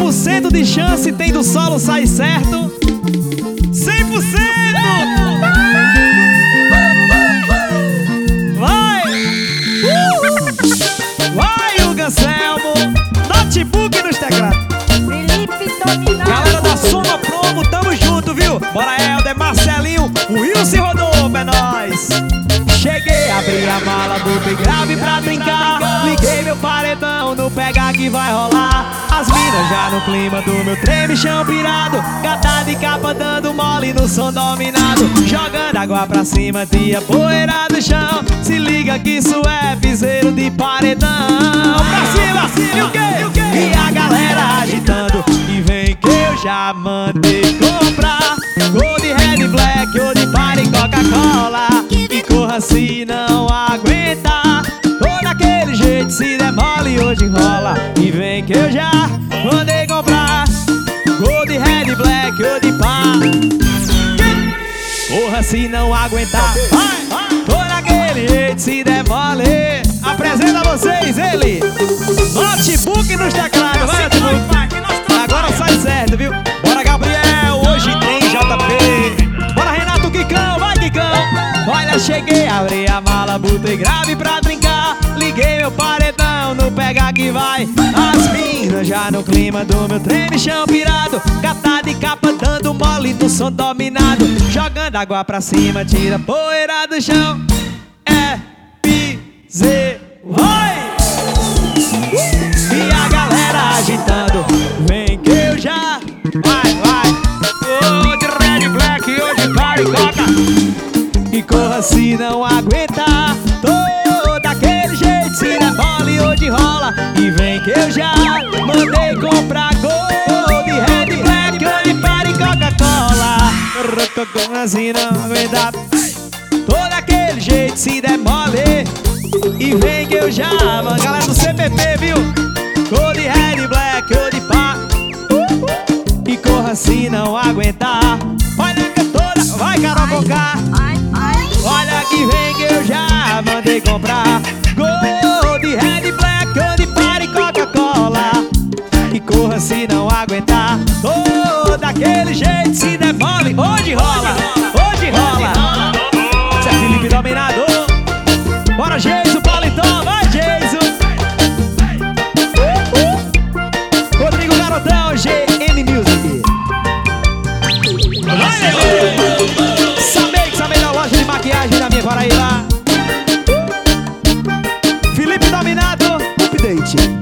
100% de chance tem do solo sair certo. 100%! Vai! Vai, o Ganselmo! Notebook nos teclados. Felipe Dominado. Galera da Soma Promo, tamo junto, viu? Bora, Helder, Marcelinho, Wilson Rodolfo, é nóis! Cheguei, abri a mala, botei grave pra brincar Liguei meu paredão, no pega que vai rolar As minas já no clima do meu treme, chão pirado. Gata de capa dando mole no som dominado. Jogando água pra cima, tia poeira do chão. Se liga que isso é piseiro de paredão. Pra cima, e o quê? E a galera agitando. E vem que eu já mandei comprar. Gold, Red, Black ou de Party Coca-Cola. E corra se não Ou jeito se der mole hoje rola. E vem que eu já mandei comprar. Gold, Red, Black ou de Party Corra se não aguentar. Vai, Ou daquele jeito se der mole. Apresenta a vocês ele. Notebook nos teclados. Vai, notebook Agora sai certo, viu? Bora, Gabriel, hoje tem JP. Bora, Renato Quicão, vai, Quicão. Olha, cheguei, abri a mala, botei grave pra brincar. Liguei meu paredão, no pega que vai. As minas já no clima do meu treme, chão pirado. Gata de capa dando mole no som dominado. Jogando água pra cima, tira poeira do chão. É piseiro. E a galera agitando Vem que eu já Vai, vai Ô, de red, black, ô de party, coca E corra se não aguentar se não aguentar Tô daquele jeito, se der mole E vem que eu já Galera do CPP, viu? Cor de red, black, ou de pá. E corra se não aguentar. Olha a cantora, vai Carol Conká. Olha que vem que eu já mandei comprar Daquele jeito, se der mole Hoje rola, hoje rola. Isso é Felipe Dominador. Bora, Geiso, Paulitão, vai, Geiso. Rodrigo Garotão, GM Music. Vai, Samex, a melhor loja de maquiagem da minha Paraíba. Felipe Dominado, update